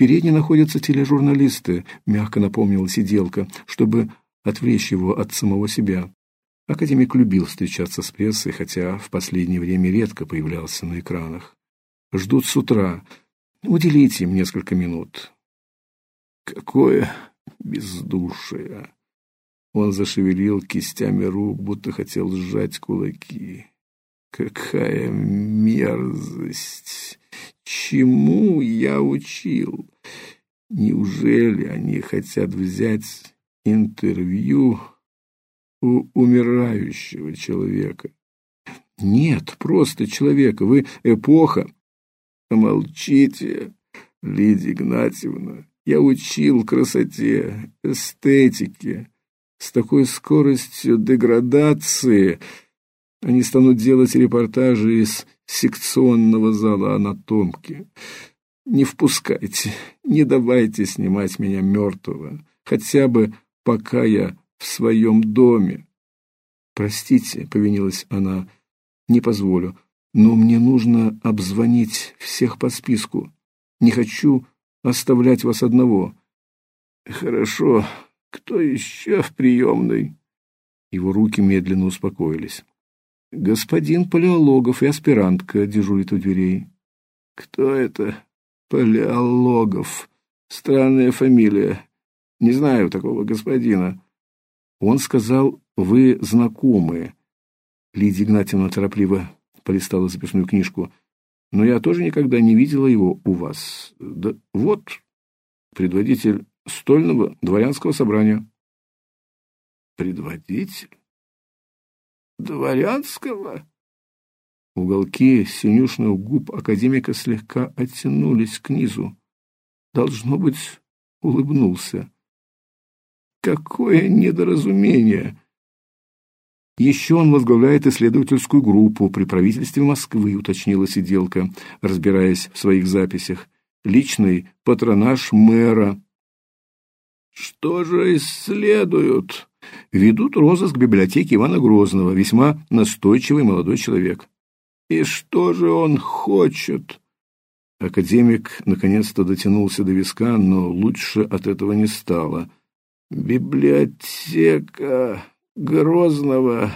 передней находятся тележурналисты, мягко напомнила сиделка, чтобы отвлечь его от самого себя. Академик любил встречаться с прессой, хотя в последнее время редко появлялся на экранах. Ждут с утра. Уделите им несколько минут. Какое бездушие! Он зашевелил кистями рук, будто хотел сжать кулаки. Какая мерзость! Чему я учил? Неужели они хотят взять интервью у умирающего человека? Нет, просто человека. Вы эпоха. Молчите, Лидия Игнатьевна. Я учил красоте, эстетике. С такой скоростью деградации они станут делать репортажи из секционного зала анатомки. Не впускайте, не давайте снимать меня мертвого, хотя бы пока я в своем доме. Простите, повинилась она, не позволю, но мне нужно обзвонить всех по списку. Не хочу оставлять вас одного. Хорошо, кто еще в приемной? Его руки медленно успокоились. Господин Палеологов и аспирантка дежурит у дверей. Кто это? Палеологов. Странная фамилия. Не знаю такого господина. Он сказал, вы знакомые. Лидия Игнатьевна торопливо полистала записную книжку. Но я тоже никогда не видела его у вас. Да вот, предводитель стольного дворянского собрания. Предводитель? Дворянского? Уголки синюшных губ академика слегка оттянулись к низу. Должно быть, улыбнулся. Какое недоразумение! Еще он возглавляет исследовательскую группу при правительстве Москвы, уточнила сиделка, разбираясь в своих записях. Личный патронаж мэра. Что же исследуют? Ведут розыск библиотеки Ивана Грозного, весьма настойчивый молодой человек. И что же он хочет? Академик наконец-то дотянулся до виска, но лучше от этого не стало. Библиотека Грозного.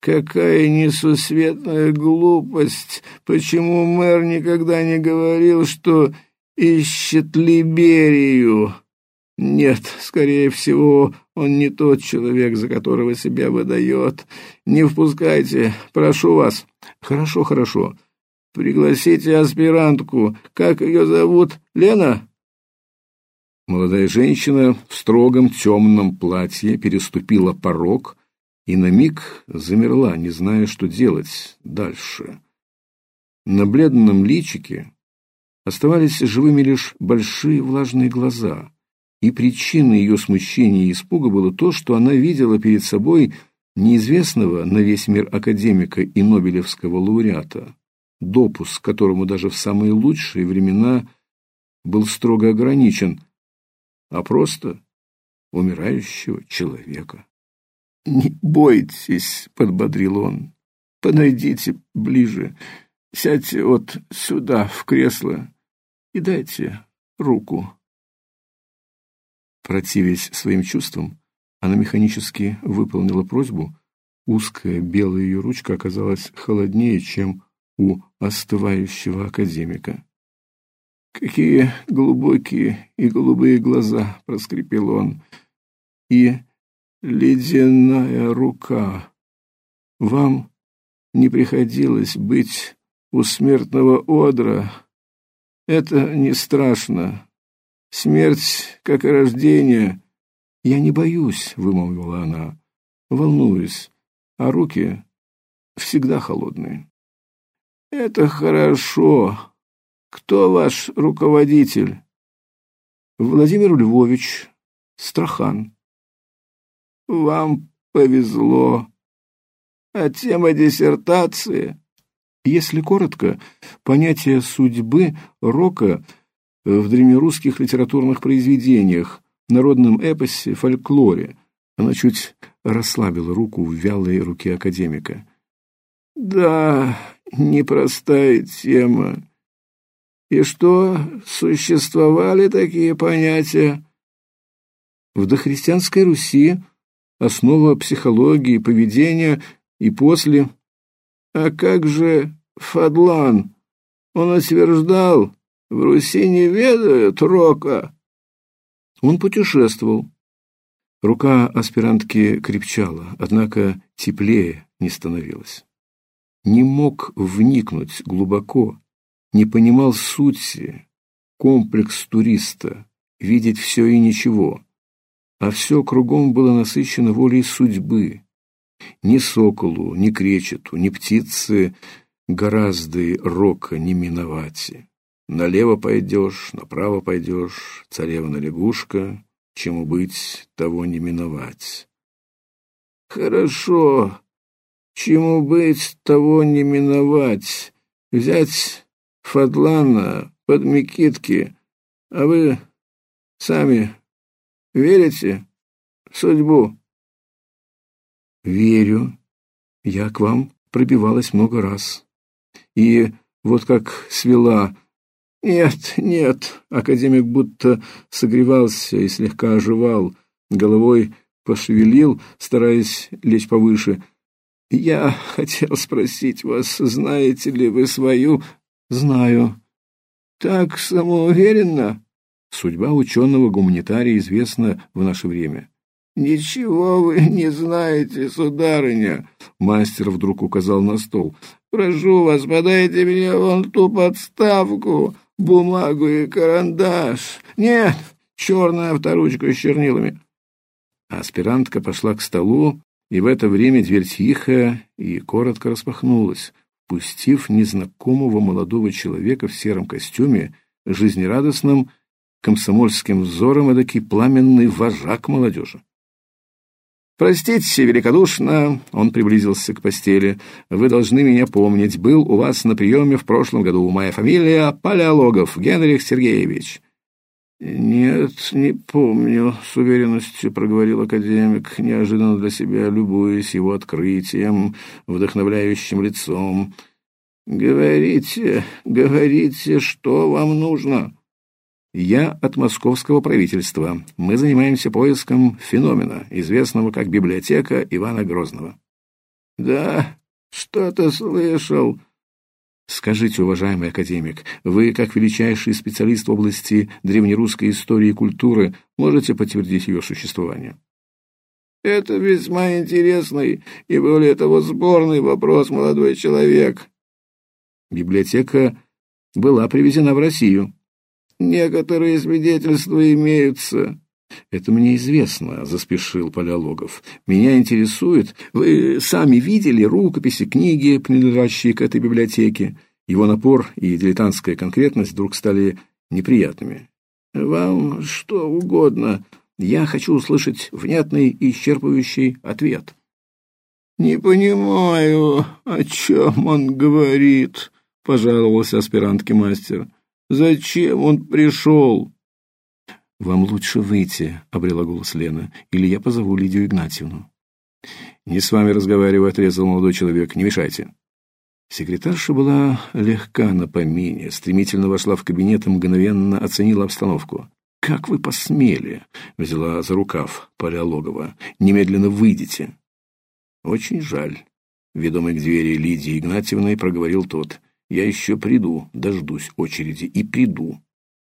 Какая несусветная глупость! Почему мэр никогда не говорил, что ищет Либерию? Нет, скорее всего, он не тот человек, за которого себя выдает. Не впускайте, прошу вас. Хорошо, хорошо. Пригласите аспирантку. Как ее зовут? Лена? Молодая женщина в строгом темном платье переступила порог и на миг замерла, не зная, что делать дальше. На бледном личике оставались живыми лишь большие влажные глаза — и причиной ее смущения и испуга было то, что она видела перед собой неизвестного на весь мир академика и Нобелевского лауреата, допуск которому даже в самые лучшие времена был строго ограничен, а просто умирающего человека. «Не бойтесь», — подбодрил он, — «подойдите ближе, сядьте вот сюда, в кресло, и дайте руку». Противясь своим чувствам, она механически выполнила просьбу. Узкая белая ее ручка оказалась холоднее, чем у остывающего академика. «Какие глубокие и голубые глаза!» — проскрипел он. «И ледяная рука! Вам не приходилось быть у смертного одра. Это не страшно. Смерть, как и рождение. Я не боюсь, вымолвила она. Волнуюсь, а руки всегда холодные. Это хорошо. Кто ваш руководитель? Владимир Львович Страхан. Вам повезло. А тема диссертации? Если коротко, понятие судьбы Рока — в древнерусских литературных произведениях, народном эпосе, фольклоре. Она чуть расслабила руку в вялой руке академика. «Да, непростая тема. И что, существовали такие понятия? В дохристианской Руси основа психологии, поведения и после. А как же Фадлан? Он утверждал, в Руси не ведают рока. Он путешествовал. Рука аспирантки крепчала, однако теплее не становилась. Не мог вникнуть глубоко, не понимал сути, комплекс туриста, видеть все и ничего. А все кругом было насыщено волей судьбы. Ни соколу, ни кречету, ни птицы гораздо рока не миновать. Налево пойдешь, направо пойдешь, царевна-лягушка, чему быть, того не миновать. Хорошо, чему быть, того не миновать. Взять Фадлана под Микитки, а вы сами верите в судьбу? Верю. Я к вам пробивалась много раз. И вот как свела нет, нет, академик будто согревался и слегка оживал, головой пошевелил, стараясь лечь повыше. Я хотел спросить вас, знаете ли вы свою? Знаю. Так самоуверенно? Судьба ученого-гуманитария известна в наше время. «Ничего вы не знаете, сударыня!» Мастер вдруг указал на стол. «Прошу вас, подайте мне вон ту подставку бумагу и карандаш. Нет, черную авторучку с чернилами. Аспирантка пошла к столу, и в это время дверь тихо и коротко распахнулась, пустив незнакомого молодого человека в сером костюме, жизнерадостным, комсомольским взором эдакий пламенный вожак молодежи. «Простите великодушно», — он приблизился к постели, — «вы должны меня помнить. Был у вас на приеме в прошлом году. Моя фамилия Палеологов Генрих Сергеевич». «Нет, не помню», — с уверенностью проговорил академик, неожиданно для себя любуясь его открытием, вдохновляющим лицом. «Говорите, говорите, что вам нужно?» Я от московского правительства. Мы занимаемся поиском феномена, известного как библиотека Ивана Грозного. Да, что-то слышал. Скажите, уважаемый академик, вы, как величайший специалист в области древнерусской истории и культуры, можете подтвердить ее существование? Это весьма интересный и, более того, спорный вопрос, молодой человек. Библиотека была привезена в Россию. Некоторые свидетельства имеются. Это мне известно, заспешил Палеологов. Меня интересует, вы сами видели рукописи, книги, принадлежащие к этой библиотеке. Его напор и дилетантская конкретность вдруг стали неприятными. Вам что угодно. Я хочу услышать внятный и исчерпывающий ответ. Не понимаю, о чем он говорит, пожаловался аспирантский мастер. Зачем он пришел?» «Вам лучше выйти», — обрела голос Лена, — «или я позову Лидию Игнатьевну». «Не с вами разговариваю», — отрезал молодой человек, — «не мешайте». Секретарша была легка на помине, стремительно вошла в кабинет и мгновенно оценила обстановку. «Как вы посмели?» — взяла за рукав Палеологова. «Немедленно выйдите». «Очень жаль», — ведомый к двери Лидии Игнатьевной проговорил тот. Я еще приду, дождусь очереди и приду.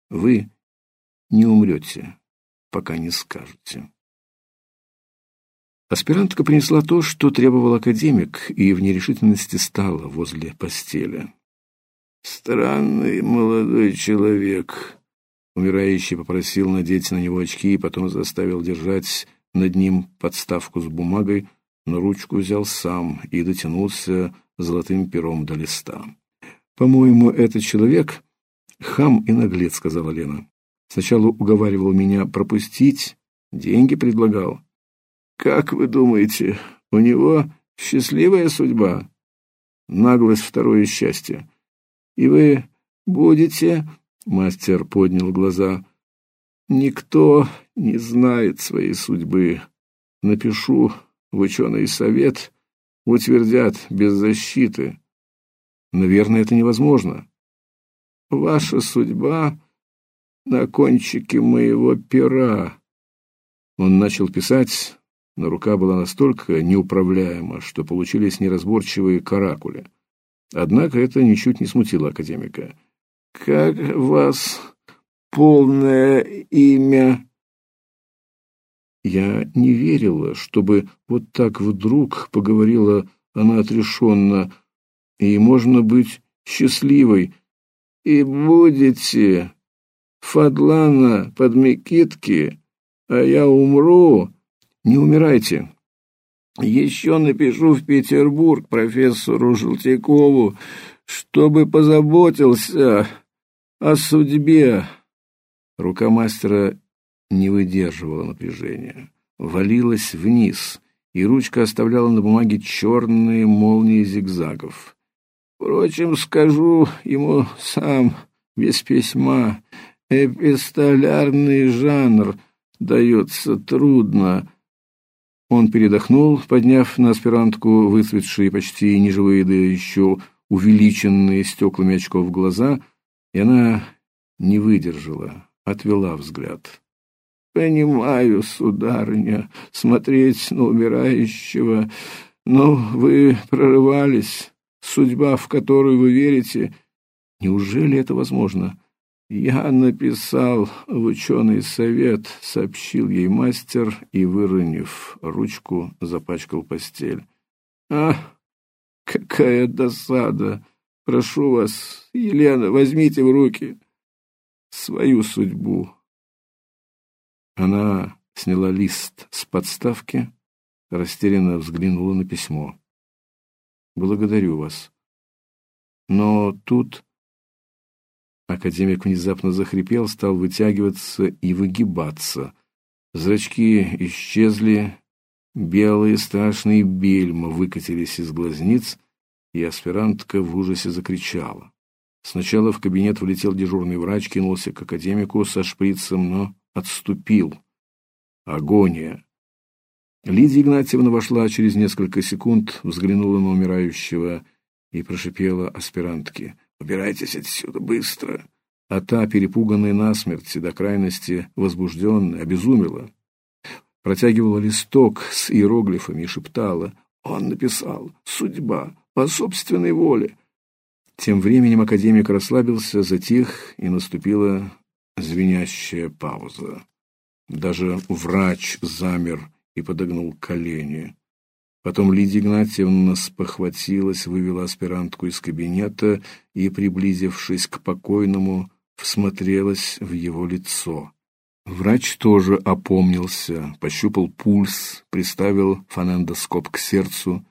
Вы не умрете, пока не скажете. Аспирантка принесла то, что требовал академик, и в нерешительности стала возле постели. «Странный молодой человек», — умирающий попросил надеть на него очки и потом заставил держать над ним подставку с бумагой, но ручку взял сам и дотянулся золотым пером до листа. «По-моему, этот человек — хам и наглец», — сказала Лена. «Сначала уговаривал меня пропустить, деньги предлагал. Как вы думаете, у него счастливая судьба? Наглость — второе счастье. И вы будете...» — мастер поднял глаза. «Никто не знает своей судьбы. Напишу в ученый совет, утвердят без защиты». Наверное, это невозможно. ваша судьба на кончике моего пера». Он начал писать, но рука была настолько неуправляема, что получились неразборчивые каракули. Однако это ничуть не смутило академика. «Как вас полное имя?» Я не верила, чтобы вот так вдруг поговорила она отрешенно, и можно быть счастливой. И будете, Фадлана под Микитки, а я умру. Не умирайте. Еще напишу в Петербург профессору Желтякову, чтобы позаботился о судьбе. Рука мастера не выдерживала напряжения, валилась вниз, и ручка оставляла на бумаге черные молнии зигзагов. Впрочем, скажу ему сам, без письма, эпистолярный жанр дается трудно. Он передохнул, подняв на аспирантку выцветшие, почти неживые, да еще увеличенные стеклами очков глаза, и она не выдержала, отвела взгляд. Понимаю, сударыня, смотреть на умирающего, но вы прорывались. Судьба, в которую вы верите, неужели это возможно? Я написал в ученый совет, сообщил ей мастер и, выронив ручку, запачкал постель. А, какая досада! Прошу вас, Елена, возьмите в руки свою судьбу. Она сняла лист с подставки, растерянно взглянула на письмо. «Благодарю вас. Но тут...» Академик внезапно захрипел, стал вытягиваться и выгибаться. Зрачки исчезли, белые страшные бельма выкатились из глазниц, и аспирантка в ужасе закричала. Сначала в кабинет влетел дежурный врач, кинулся к академику со шприцем, но отступил. Агония. Лидия Игнатьевна вошла через несколько секунд, взглянула на умирающего и прошипела аспирантке. «Убирайтесь отсюда, быстро!» А та, перепуганная насмерть до крайности возбужденная, обезумела. Протягивала листок с иероглифами и шептала. «Он написал. Судьба. По собственной воле». Тем временем академик расслабился, затих, и наступила Звенящая пауза. Даже врач замер и подогнул колени. Потом Лидия Игнатьевна спохватилась, вывела аспирантку из кабинета и, приблизившись к покойному, всмотрелась в его лицо. Врач тоже опомнился, пощупал пульс, приставил фонендоскоп к сердцу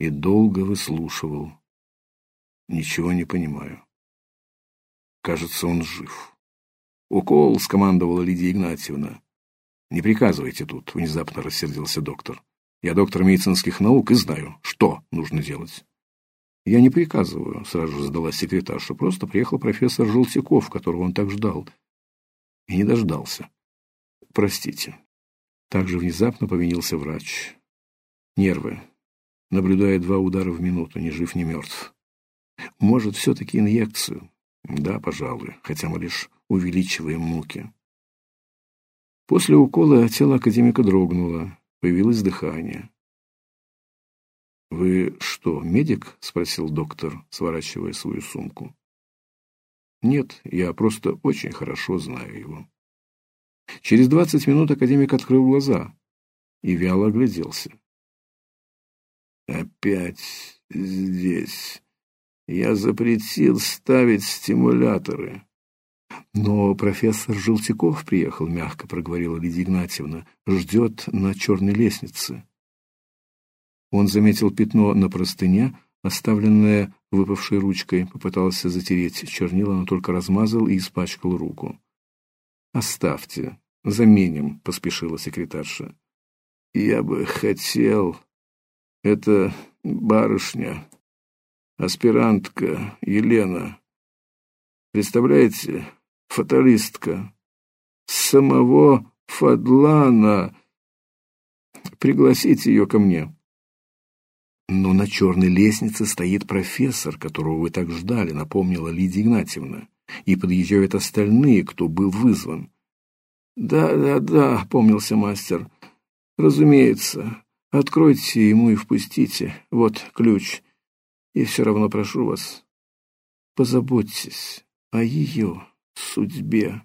и долго выслушивал. Ничего не понимаю. Кажется, он жив. «Укол!» — скомандовала Лидия Игнатьевна. «Не приказывайте тут», — внезапно рассердился доктор. «Я доктор медицинских наук и знаю, что нужно делать». «Я не приказываю», — сразу же сдалась секретарша. «Просто приехал профессор Желтяков, которого он так ждал». И не дождался. «Простите». Также внезапно повинился врач. «Нервы. Наблюдая два удара в минуту, ни жив, ни мертв. Может, все-таки инъекцию?» «Да, пожалуй, хотя мы лишь увеличиваем муки. После укола тело академика дрогнуло, появилось дыхание. «Вы что, медик?» — спросил доктор, сворачивая свою сумку. «Нет, я просто очень хорошо знаю его». Через двадцать минут академик открыл глаза и вяло огляделся. «Опять здесь. Я запретил ставить стимуляторы. Но профессор Желтяков приехал, мягко проговорила Лидия Игнатьевна, ждет на черной лестнице. Он заметил пятно на простыне, оставленное выпавшей ручкой, попытался затереть чернила, но только размазал и испачкал руку. «Оставьте, заменим», — поспешила секретарша. «Я бы хотел... Это барышня, аспирантка Елена. Представляете, фаталистка. Самого Фадлана. Пригласите ее ко мне. Но на черной лестнице стоит профессор, которого вы так ждали, напомнила Лидия Игнатьевна. и подъезжают остальные, кто был вызван. Да, да, да, помнился мастер. Разумеется. Откройте ему и впустите. Вот ключ. И все равно прошу вас, позаботьтесь о ее судьбе.